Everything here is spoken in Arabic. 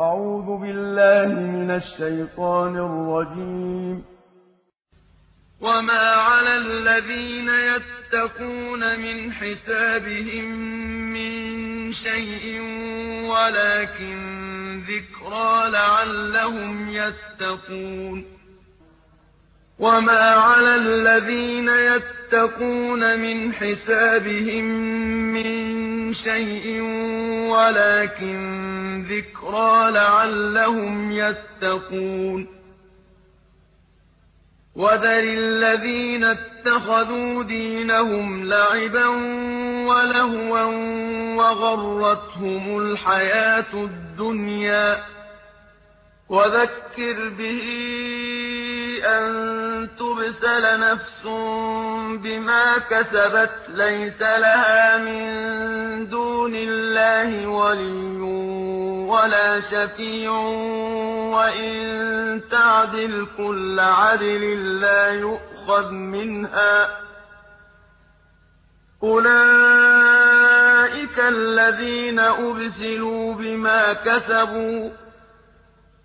أعوذ بالله من الشيطان الرجيم. وما على الذين يتقون من حسابهم من شيء ولكن ذكرى لعلهم يتقون. وما على الذين يتقون من حسابهم من شيء ولكن ذكرى لعلهم يتقون. وَذَرِ الَّذِينَ اتَّخَذُوا دِينَهُمْ لَعِبًا وَلَهْوًا وَغَرَّتْهُمُ الْحَيَاةُ الدُّنْيَا. وَذَكِّرْ بِهِ أَن تُبْسَلَ نَفْسٌ بِمَا كَسَبَتْ لَيْسَ لَهَا مِن دُونِ اللَّهِ وَلِيٌّ وَلَا شَفِيعٌ. وَإِن تَعْدِلْ كُلَّ عَدْلٍ لَّا يُؤْخَذْ مِنْهَا. أُولَٰئِكَ الَّذِينَ أُبْسِلُوا بِمَا كَسَبُوا.